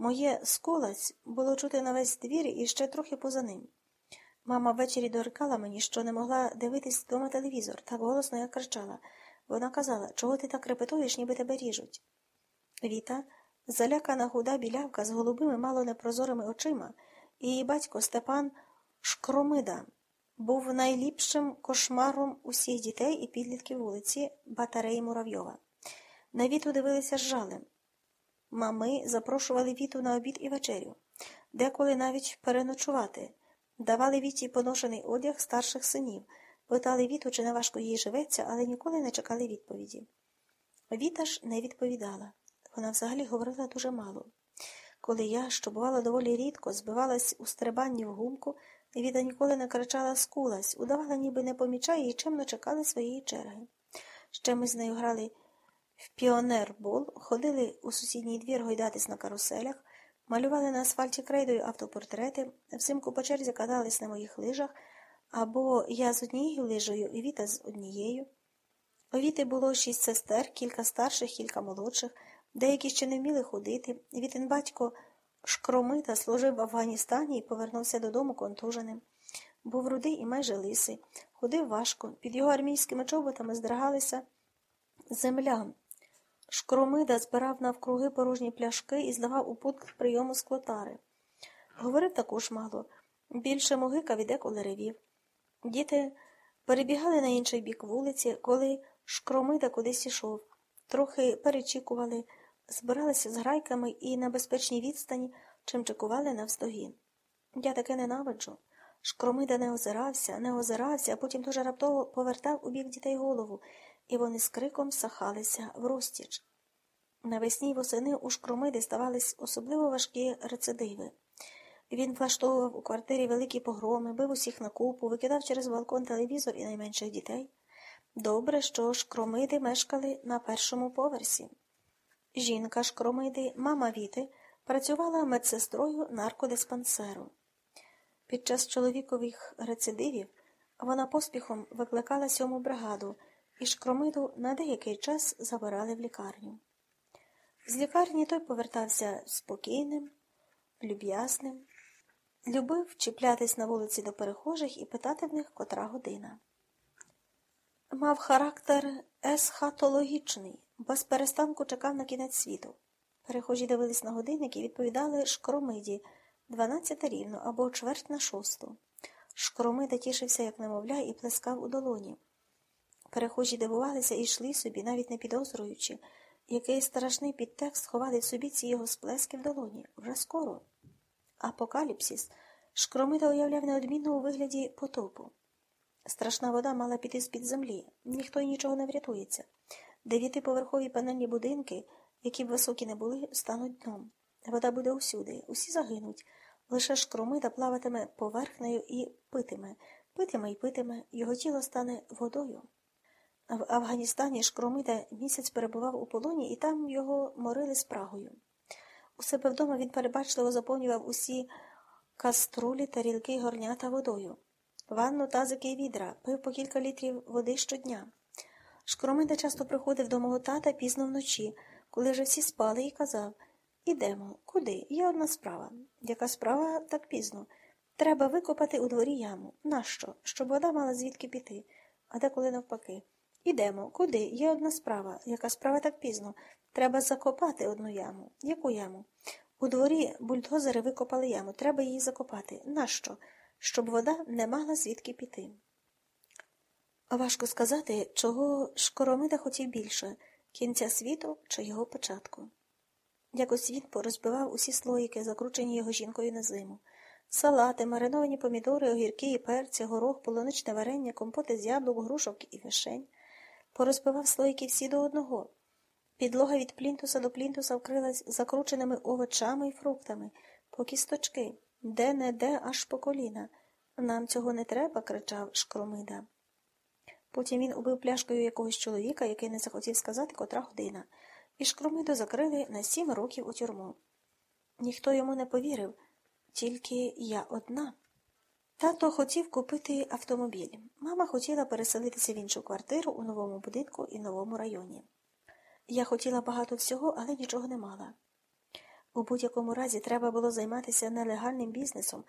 Моє сколаць було чути на весь двір і ще трохи поза ним. Мама ввечері дорикала мені, що не могла дивитись вдома телевізор, так голосно я кричала. Вона казала, чого ти так репетуєш, ніби тебе ріжуть. Віта, залякана худа білявка з голубими, мало непрозорими очима, і її батько Степан Шкромида був найліпшим кошмаром усіх дітей і підлітків вулиці Батареї Муравйова. На Віту дивилися з жалем. Мами запрошували Віту на обід і вечерю, деколи навіть переночувати, давали Віті поношений одяг старших синів, питали Віту, чи не важко їй живеться, але ніколи не чекали відповіді. Віта ж не відповідала. Вона взагалі говорила дуже мало. Коли я, що бувала доволі рідко, збивалась у стрибанні в гумку, Віта ніколи не кричала скулась, удавала, ніби не помічає і чемно чекали своєї черги. Ще ми з нею грали в піонербол, ходили у сусідній двір гойдатись на каруселях, малювали на асфальті крейдою автопортрети, взимку по черзі катались на моїх лижах, або я з однією лижею і Віта з однією. У Віти було шість сестер, кілька старших, кілька молодших, деякі ще не вміли ходити. Вітин батько шкромита служив в Афганістані і повернувся додому контуженим. Був рудий і майже лисий, ходив важко, під його армійськими чоботами здригалися земля. Шкромида збирав навкруги порожні пляшки і здавав у пункт прийому склотари. Говорив також мало, більше могикав і деколи ревів. Діти перебігали на інший бік вулиці, коли шкромида кудись ішов, трохи перечікували, збиралися з грайками і на безпечній відстані чимчикували навздогін. Я таке ненавиджу. Шкромида не озирався, не озирався, а потім дуже раптово повертав у бік дітей голову, і вони з криком сахалися в розтіч. Навесні восени у шкромиди ставались особливо важкі рецидиви. Він влаштовував у квартирі великі погроми, бив усіх на купу, викидав через балкон телевізор і найменших дітей. Добре, що шкромиди мешкали на першому поверсі. Жінка шкромиди, мама Віти, працювала медсестрою наркодиспансеру. Під час чоловікових рецидивів вона поспіхом викликала сьому бригаду, і шкромиду на деякий час забирали в лікарню. З лікарні той повертався спокійним, люб'язним, любив чіплятись на вулиці до перехожих і питати в них котра година. Мав характер есхатологічний, без перестанку чекав на кінець світу. Перехожі дивились на годинник і відповідали шкромиді дванадцята рівно або чверть на шосту. Шкромида тішився, як немовля, і плескав у долоні. Перехожі дивувалися і йшли собі, навіть не підозрюючи, який страшний підтекст ховали в собі ці його сплески в долоні. Вже скоро. Апокаліпсис шкромида уявляв неодмінно у вигляді потопу. Страшна вода мала піти з-під землі, ніхто й нічого не врятується. Дев'ятиповерхові панельні будинки, які б високі не були, стануть дном. Вода буде усюди, усі загинуть. Лише шкромида плаватиме поверхнею і питиме, питиме і питиме, його тіло стане водою. В Афганістані Шкромида місяць перебував у полоні, і там його морили з Прагою. У себе вдома він перебачливо заповнював усі каструлі, тарілки горнята водою. Ванну, тазики й відра, пив по кілька літрів води щодня. Шкромида часто приходив до мого тата пізно вночі, коли вже всі спали, і казав Ідемо, куди? Є одна справа. Яка справа так пізно? Треба викопати у дворі яму. Нащо? Щоб вода мала звідки піти, а деколи навпаки. Ідемо, куди? Є одна справа. Яка справа так пізно? Треба закопати одну яму. Яку яму? У дворі бульдозери викопали яму. Треба її закопати. Нащо? Щоб вода не мала звідки піти. Важко сказати, чого Шкоромида хотів більше кінця світу чи його початку. Якось він порозбивав усі слоїки, закручені його жінкою на зиму. Салати, мариновані помідори, огірки і перці, горох, полуничне варення, компоти з яблук, грушок і вишень. Порозбивав слоїки всі до одного. Підлога від плінтуса до плінтуса вкрилась закрученими овочами і фруктами, по кісточки, де не де аж по коліна. Нам цього не треба, кричав Шкромида. Потім він убив пляшкою якогось чоловіка, який не захотів сказати, котра година, і Шкромиду закрили на сім років у тюрму. Ніхто йому не повірив, тільки я одна. Тато хотів купити автомобіль. Мама хотіла переселитися в іншу квартиру у новому будинку і новому районі. Я хотіла багато всього, але нічого не мала. У будь-якому разі треба було займатися нелегальним бізнесом,